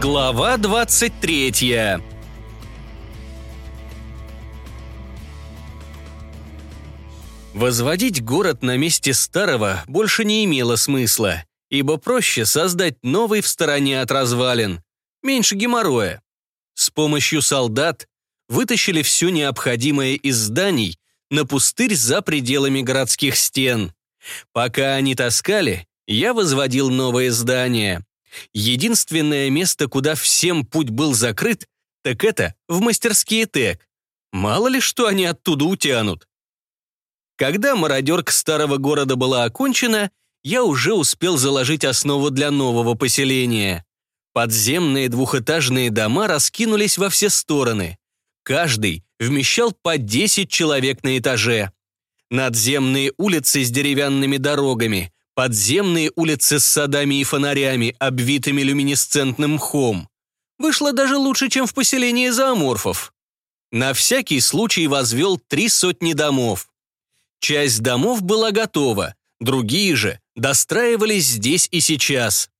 Глава 23 Возводить город на месте старого больше не имело смысла, ибо проще создать новый в стороне от развалин. Меньше геморроя. С помощью солдат вытащили все необходимое из зданий на пустырь за пределами городских стен. Пока они таскали, я возводил новые здания. Единственное место, куда всем путь был закрыт, так это в мастерские ТЭК. Мало ли что они оттуда утянут. Когда мародерка старого города была окончена, я уже успел заложить основу для нового поселения. Подземные двухэтажные дома раскинулись во все стороны. Каждый вмещал по 10 человек на этаже. Надземные улицы с деревянными дорогами, подземные улицы с садами и фонарями, обвитыми люминесцентным мхом. Вышло даже лучше, чем в поселении зооморфов. На всякий случай возвел три сотни домов. Часть домов была готова, другие же достраивались здесь и сейчас.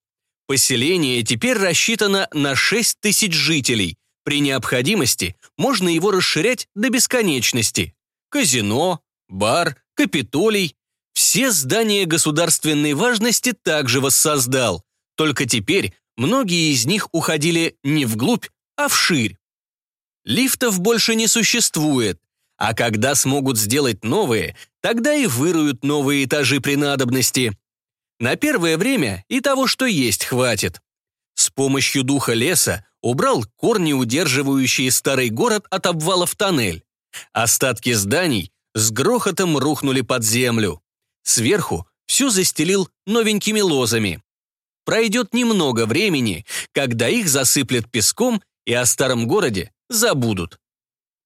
Поселение теперь рассчитано на 6 тысяч жителей. При необходимости можно его расширять до бесконечности. Казино, бар, капитолий. Все здания государственной важности также воссоздал, только теперь многие из них уходили не вглубь, а вширь. Лифтов больше не существует, а когда смогут сделать новые, тогда и выруют новые этажи при надобности. На первое время и того, что есть, хватит. С помощью духа леса убрал корни, удерживающие старый город от обвала в тоннель. Остатки зданий с грохотом рухнули под землю. Сверху все застелил новенькими лозами. Пройдет немного времени, когда их засыплят песком и о старом городе забудут.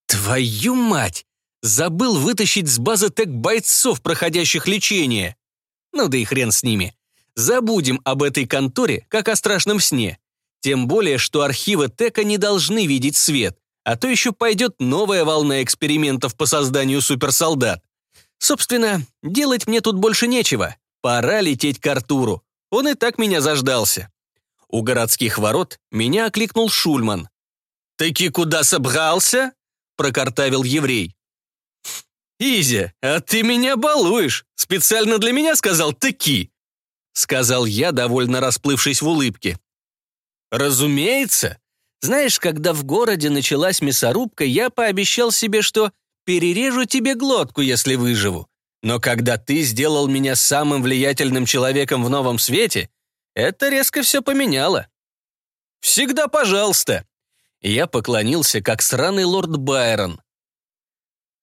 Твою мать! Забыл вытащить с базы тег бойцов, проходящих лечение. Ну да и хрен с ними. Забудем об этой конторе, как о страшном сне. Тем более, что архивы ТЭКа не должны видеть свет, а то еще пойдет новая волна экспериментов по созданию суперсолдат. Собственно, делать мне тут больше нечего. Пора лететь к Артуру. Он и так меня заждался. У городских ворот меня окликнул Шульман. «Таки куда собрался?» — прокартавил еврей. «Изя, а ты меня балуешь! Специально для меня сказал «таки», — сказал я, довольно расплывшись в улыбке. «Разумеется. Знаешь, когда в городе началась мясорубка, я пообещал себе, что перережу тебе глотку, если выживу. Но когда ты сделал меня самым влиятельным человеком в новом свете, это резко все поменяло. Всегда пожалуйста. Я поклонился, как сраный лорд Байрон.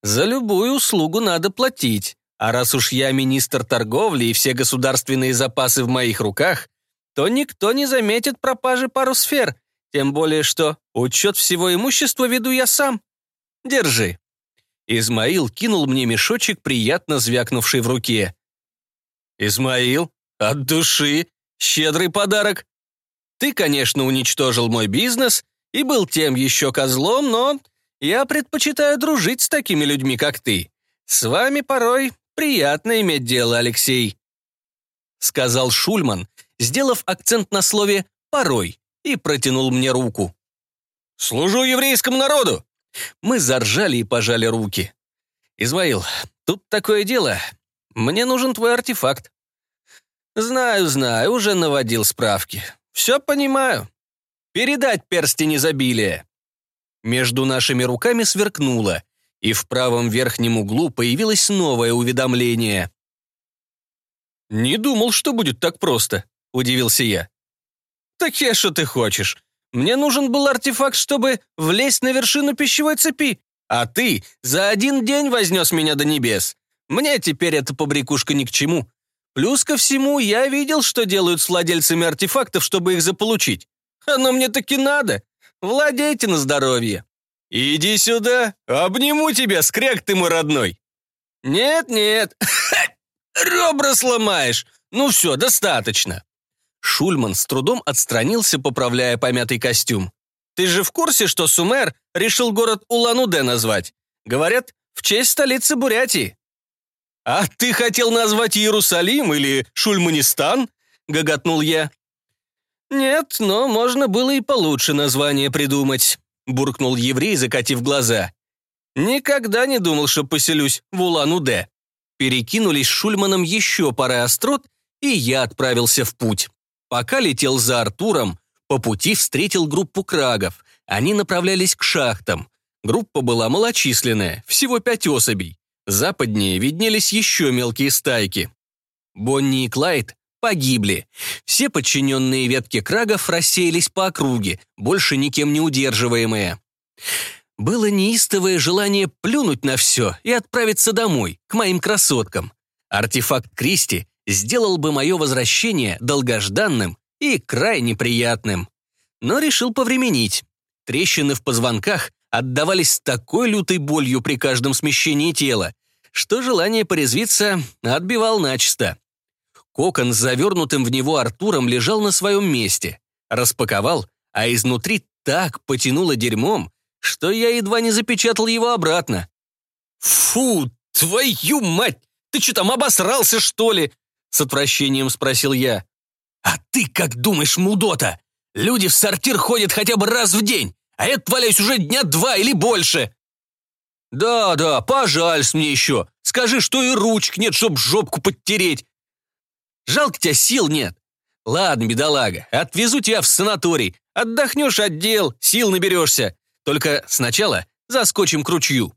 За любую услугу надо платить, а раз уж я министр торговли и все государственные запасы в моих руках, то никто не заметит пропажи пару сфер, тем более что учет всего имущества веду я сам. Держи. Измаил кинул мне мешочек, приятно звякнувший в руке. «Измаил, от души, щедрый подарок. Ты, конечно, уничтожил мой бизнес и был тем еще козлом, но я предпочитаю дружить с такими людьми, как ты. С вами порой приятно иметь дело, Алексей», — сказал Шульман, сделав акцент на слове «порой», и протянул мне руку. «Служу еврейскому народу!» Мы заржали и пожали руки. «Измаил, тут такое дело. Мне нужен твой артефакт». «Знаю, знаю, уже наводил справки. Все понимаю. Передать перстень изобилия». Между нашими руками сверкнуло, и в правом верхнем углу появилось новое уведомление. «Не думал, что будет так просто», — удивился я. «Так я что ты хочешь? Мне нужен был артефакт, чтобы влезть на вершину пищевой цепи, а ты за один день вознес меня до небес. Мне теперь эта побрякушка ни к чему. Плюс ко всему, я видел, что делают с владельцами артефактов, чтобы их заполучить. Оно мне таки надо. Владейте на здоровье. Иди сюда, обниму тебя, скряк ты мой родной. Нет-нет, ребра сломаешь. Ну все, достаточно. Шульман с трудом отстранился, поправляя помятый костюм. «Ты же в курсе, что Сумер решил город Улан-Удэ назвать? Говорят, в честь столицы Бурятии». «А ты хотел назвать Иерусалим или Шульманистан?» — гоготнул я. «Нет, но можно было и получше название придумать», — буркнул еврей, закатив глаза. «Никогда не думал, что поселюсь в Улан-Удэ». Перекинулись с Шульманом еще пара острот, и я отправился в путь. Пока летел за Артуром, по пути встретил группу крагов. Они направлялись к шахтам. Группа была малочисленная, всего пять особей. Западнее виднелись еще мелкие стайки. Бонни и Клайд погибли. Все подчиненные ветки крагов рассеялись по округе, больше никем не удерживаемые. Было неистовое желание плюнуть на все и отправиться домой, к моим красоткам. Артефакт Кристи сделал бы мое возвращение долгожданным и крайне приятным. Но решил повременить. Трещины в позвонках отдавались такой лютой болью при каждом смещении тела, что желание порезвиться отбивал начисто. Кокон с завернутым в него Артуром лежал на своем месте. Распаковал, а изнутри так потянуло дерьмом, что я едва не запечатал его обратно. «Фу, твою мать! Ты что там, обосрался, что ли?» С отвращением спросил я. «А ты как думаешь, мудота? Люди в сортир ходят хотя бы раз в день, а я валяюсь уже дня два или больше!» «Да-да, пожалься мне еще. Скажи, что и ручек нет, чтоб жопку подтереть. Жалко тебя сил нет. Ладно, бедолага, отвезу тебя в санаторий. Отдохнешь от дел, сил наберешься. Только сначала заскочим к ручью».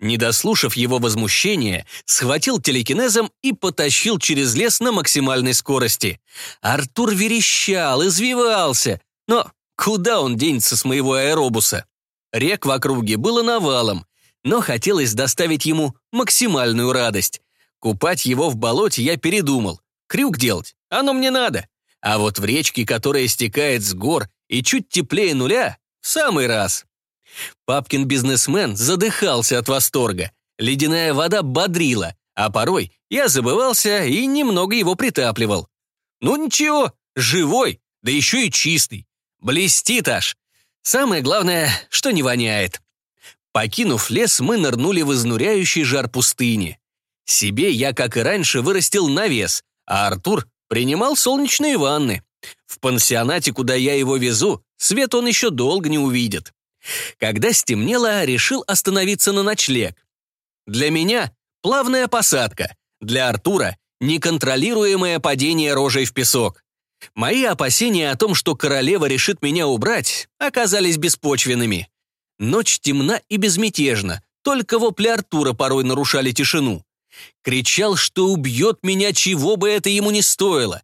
Не дослушав его возмущения, схватил телекинезом и потащил через лес на максимальной скорости. Артур верещал, извивался, но куда он денется с моего аэробуса? Рек в округе было навалом, но хотелось доставить ему максимальную радость. Купать его в болоте я передумал. Крюк делать, оно мне надо. А вот в речке, которая стекает с гор и чуть теплее нуля, в самый раз. Папкин бизнесмен задыхался от восторга. Ледяная вода бодрила, а порой я забывался и немного его притапливал. Ну ничего, живой, да еще и чистый. Блестит аж. Самое главное, что не воняет. Покинув лес, мы нырнули в изнуряющий жар пустыни. Себе я, как и раньше, вырастил навес, а Артур принимал солнечные ванны. В пансионате, куда я его везу, свет он еще долго не увидит. Когда стемнело, решил остановиться на ночлег. Для меня плавная посадка, для Артура неконтролируемое падение рожей в песок. Мои опасения о том, что королева решит меня убрать, оказались беспочвенными. Ночь темна и безмятежна, только вопли Артура порой нарушали тишину. Кричал, что убьет меня, чего бы это ему не стоило.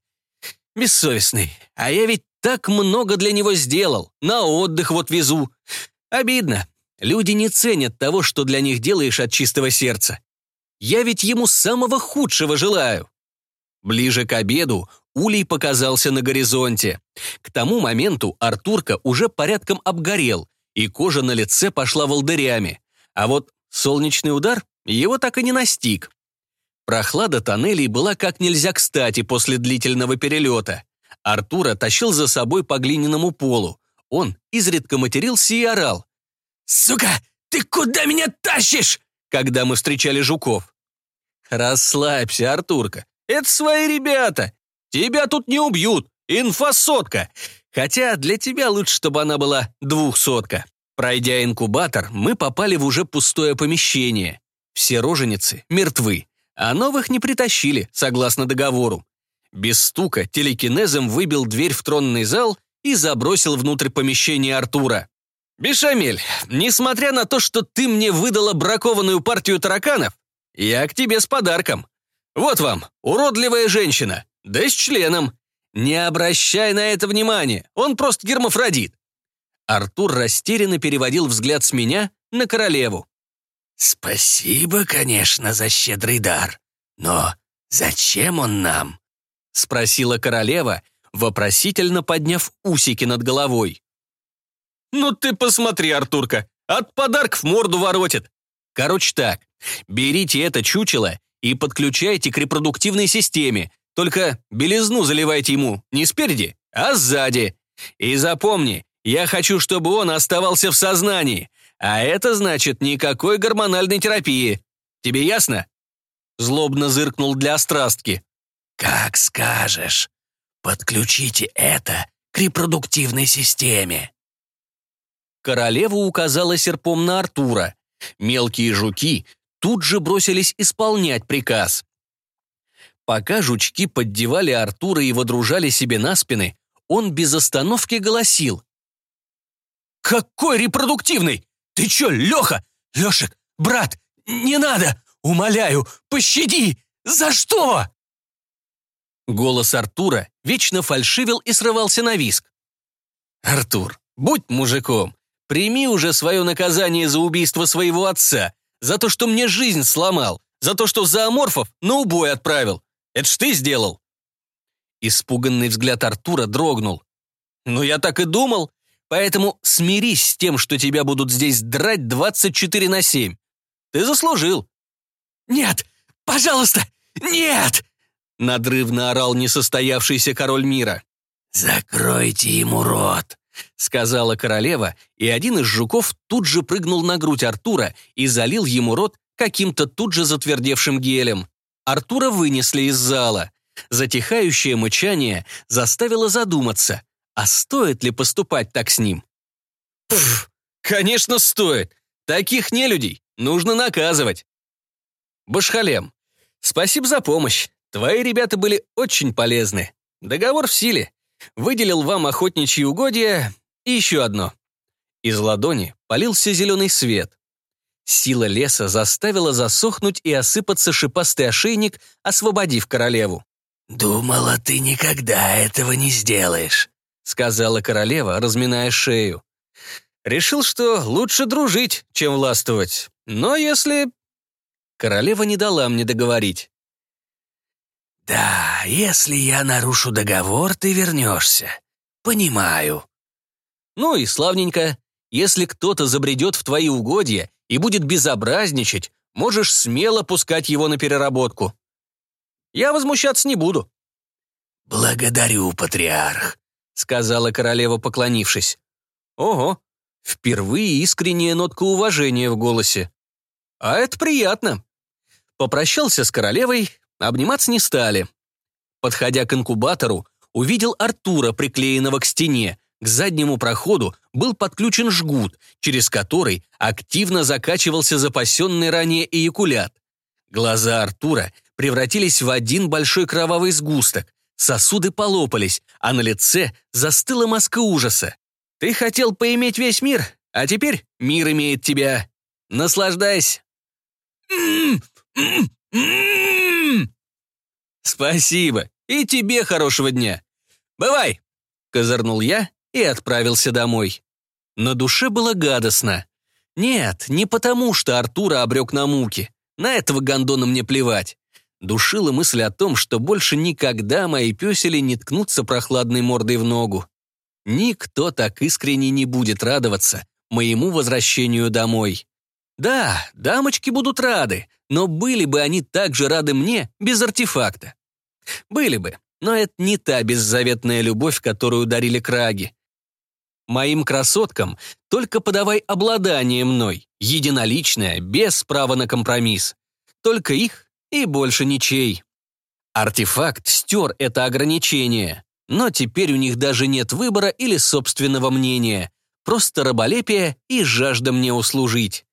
Бессовестный, а я ведь так много для него сделал, на отдых вот везу. Обидно. Люди не ценят того, что для них делаешь от чистого сердца. Я ведь ему самого худшего желаю. Ближе к обеду Улей показался на горизонте. К тому моменту Артурка уже порядком обгорел, и кожа на лице пошла волдырями. А вот солнечный удар его так и не настиг. Прохлада тоннелей была как нельзя кстати после длительного перелета. Артура тащил за собой по глиняному полу. Он изредка матерился и орал. «Сука, ты куда меня тащишь?» когда мы встречали жуков. «Расслабься, Артурка, это свои ребята. Тебя тут не убьют, инфосотка. Хотя для тебя лучше, чтобы она была двухсотка». Пройдя инкубатор, мы попали в уже пустое помещение. Все роженицы мертвы, а новых не притащили, согласно договору. Без стука телекинезом выбил дверь в тронный зал и забросил внутрь помещения Артура. «Бешамель, несмотря на то, что ты мне выдала бракованную партию тараканов, я к тебе с подарком. Вот вам, уродливая женщина, да с членом. Не обращай на это внимания, он просто гермафродит». Артур растерянно переводил взгляд с меня на королеву. «Спасибо, конечно, за щедрый дар. Но зачем он нам?» — спросила королева, вопросительно подняв усики над головой. «Ну ты посмотри, Артурка, от подарков морду воротит. Короче так, берите это чучело и подключайте к репродуктивной системе, только белизну заливайте ему не спереди, а сзади. И запомни, я хочу, чтобы он оставался в сознании, а это значит никакой гормональной терапии. Тебе ясно?» Злобно зыркнул для острастки. «Как скажешь. Подключите это к репродуктивной системе». Королева указала серпом на Артура. Мелкие жуки тут же бросились исполнять приказ. Пока жучки поддевали Артура и водружали себе на спины, он без остановки голосил. «Какой репродуктивный? Ты чё, Лёха? Лёшек, брат, не надо! Умоляю, пощади! За что?» Голос Артура вечно фальшивил и срывался на виск. «Артур, будь мужиком, прими уже свое наказание за убийство своего отца, за то, что мне жизнь сломал, за то, что зооморфов на убой отправил. Это ж ты сделал?» Испуганный взгляд Артура дрогнул. «Ну, я так и думал. Поэтому смирись с тем, что тебя будут здесь драть 24 на 7. Ты заслужил». «Нет! Пожалуйста! Нет!» Надрывно орал несостоявшийся король мира. «Закройте ему рот!» — сказала королева, и один из жуков тут же прыгнул на грудь Артура и залил ему рот каким-то тут же затвердевшим гелем. Артура вынесли из зала. Затихающее мычание заставило задуматься, а стоит ли поступать так с ним? Пф, конечно, стоит. Таких нелюдей нужно наказывать. Башхалем, спасибо за помощь. Твои ребята были очень полезны. Договор в силе. Выделил вам охотничьи угодья и еще одно. Из ладони полился зеленый свет. Сила леса заставила засохнуть и осыпаться шипастый ошейник, освободив королеву. «Думала, ты никогда этого не сделаешь», — сказала королева, разминая шею. «Решил, что лучше дружить, чем властвовать. Но если...» Королева не дала мне договорить. «Да, если я нарушу договор, ты вернешься. Понимаю». «Ну и славненько. Если кто-то забредет в твои угодья и будет безобразничать, можешь смело пускать его на переработку. Я возмущаться не буду». «Благодарю, патриарх», — сказала королева, поклонившись. «Ого, впервые искренняя нотка уважения в голосе. А это приятно». Попрощался с королевой, обниматься не стали. Подходя к инкубатору, увидел Артура, приклеенного к стене, к заднему проходу был подключен жгут, через который активно закачивался запасенный ранее эякулят. Глаза Артура превратились в один большой кровавый сгусток, сосуды полопались, а на лице застыла маска ужаса. «Ты хотел поиметь весь мир, а теперь мир имеет тебя. Наслаждайся!» «Спасибо, и тебе хорошего дня. Бывай!» — козырнул я и отправился домой. На душе было гадостно. Нет, не потому, что Артура обрек на муки. На этого гондона мне плевать. Душила мысль о том, что больше никогда мои песели не ткнутся прохладной мордой в ногу. Никто так искренне не будет радоваться моему возвращению домой. Да, дамочки будут рады, но были бы они также рады мне без артефакта. Были бы, но это не та беззаветная любовь, которую дарили краги. Моим красоткам только подавай обладание мной, единоличное, без права на компромисс. Только их и больше ничей. Артефакт стер это ограничение, но теперь у них даже нет выбора или собственного мнения, просто раболепие и жажда мне услужить.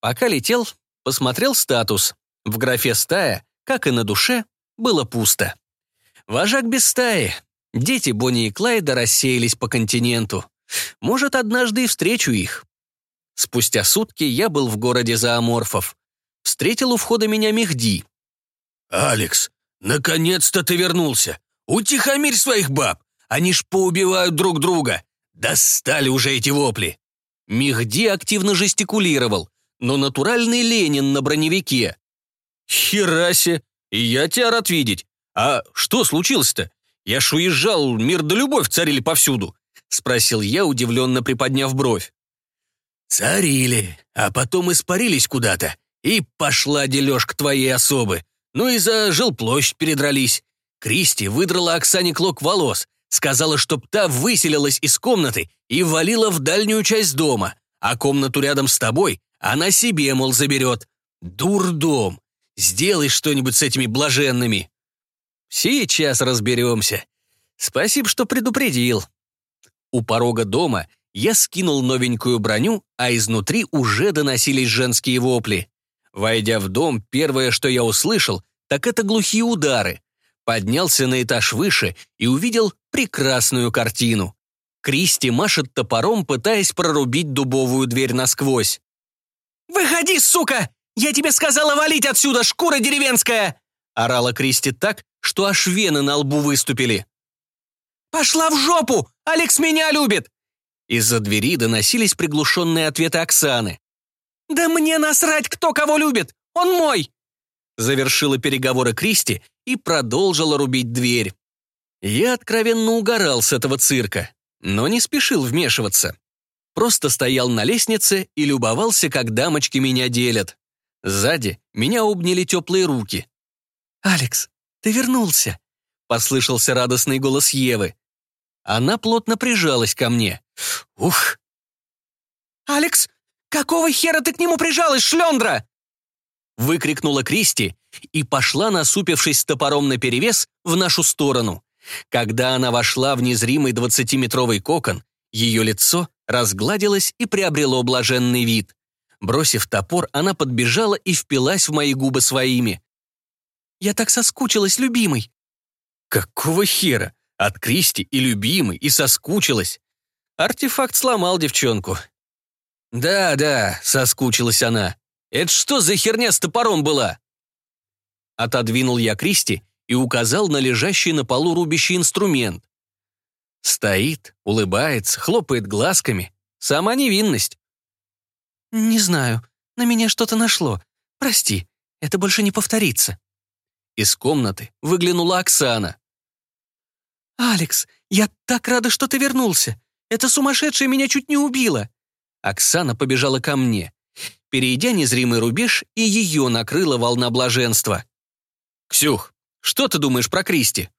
Пока летел, посмотрел статус. В графе «стая», как и на душе, было пусто. Вожак без стаи. Дети Бонни и Клайда рассеялись по континенту. Может, однажды и встречу их. Спустя сутки я был в городе зооморфов. Встретил у входа меня Мехди. «Алекс, наконец-то ты вернулся! Утихомирь своих баб! Они ж поубивают друг друга! Достали уже эти вопли!» Мехди активно жестикулировал, но натуральный Ленин на броневике. «Херасе! Я тебя рад видеть! А что случилось-то? Я ж уезжал, мир да любовь царили повсюду. — спросил я, удивленно приподняв бровь. «Царили, а потом испарились куда-то, и пошла дележка твоей особы. Ну и за жилплощадь передрались. Кристи выдрала Оксане клок волос, сказала, чтоб та выселилась из комнаты и валила в дальнюю часть дома, а комнату рядом с тобой она себе, мол, заберет. Дурдом. Сделай что-нибудь с этими блаженными». «Сейчас разберемся. Спасибо, что предупредил. У порога дома я скинул новенькую броню, а изнутри уже доносились женские вопли. Войдя в дом, первое, что я услышал, так это глухие удары. Поднялся на этаж выше и увидел прекрасную картину. Кристи машет топором, пытаясь прорубить дубовую дверь насквозь. «Выходи, сука! Я тебе сказала валить отсюда, шкура деревенская!» Орала Кристи так, что аж вены на лбу выступили. «Пошла в жопу! Алекс меня любит!» Из-за двери доносились приглушенные ответы Оксаны. «Да мне насрать, кто кого любит! Он мой!» Завершила переговоры Кристи и продолжила рубить дверь. Я откровенно угорал с этого цирка, но не спешил вмешиваться. Просто стоял на лестнице и любовался, как дамочки меня делят. Сзади меня обняли теплые руки. «Алекс, ты вернулся!» — послышался радостный голос Евы. Она плотно прижалась ко мне. «Ух!» «Алекс, какого хера ты к нему прижалась, шлендра?» Выкрикнула Кристи и пошла, насупившись с топором наперевес, в нашу сторону. Когда она вошла в незримый двадцатиметровый кокон, ее лицо разгладилось и приобрело блаженный вид. Бросив топор, она подбежала и впилась в мои губы своими. «Я так соскучилась, любимый!» «Какого хера? От Кристи и любимый, и соскучилась!» Артефакт сломал девчонку. «Да, да», — соскучилась она. «Это что за херня с топором была?» Отодвинул я Кристи и указал на лежащий на полу рубящий инструмент. Стоит, улыбается, хлопает глазками. Сама невинность. «Не знаю, на меня что-то нашло. Прости, это больше не повторится». Из комнаты выглянула Оксана. «Алекс, я так рада, что ты вернулся. Эта сумасшедшая меня чуть не убила». Оксана побежала ко мне. Перейдя незримый рубеж, и ее накрыла волна блаженства. «Ксюх, что ты думаешь про Кристи?»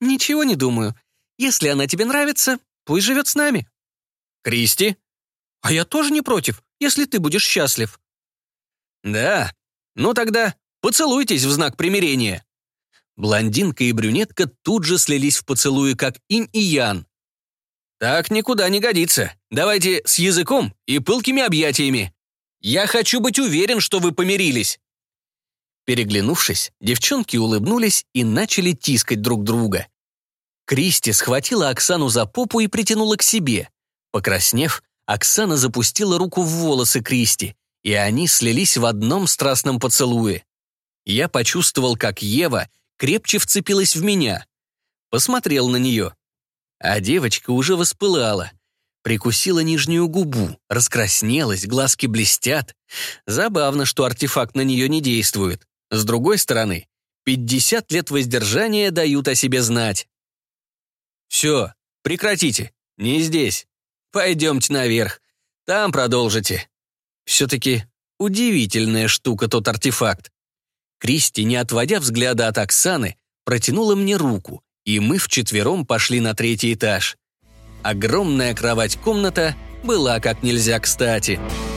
«Ничего не думаю. Если она тебе нравится, пусть живет с нами». «Кристи?» «А я тоже не против, если ты будешь счастлив». «Да, ну тогда поцелуйтесь в знак примирения». Блондинка и брюнетка тут же слились в поцелуи, как инь и ян. «Так никуда не годится. Давайте с языком и пылкими объятиями. Я хочу быть уверен, что вы помирились». Переглянувшись, девчонки улыбнулись и начали тискать друг друга. Кристи схватила Оксану за попу и притянула к себе. Покраснев, Оксана запустила руку в волосы Кристи, и они слились в одном страстном поцелуе. Я почувствовал, как Ева крепче вцепилась в меня. Посмотрел на нее. А девочка уже воспылала. Прикусила нижнюю губу, раскраснелась, глазки блестят. Забавно, что артефакт на нее не действует. С другой стороны, 50 лет воздержания дают о себе знать. «Все, прекратите, не здесь. Пойдемте наверх, там продолжите». Все-таки удивительная штука тот артефакт. Кристи, не отводя взгляда от Оксаны, протянула мне руку, и мы вчетвером пошли на третий этаж. Огромная кровать-комната была как нельзя кстати —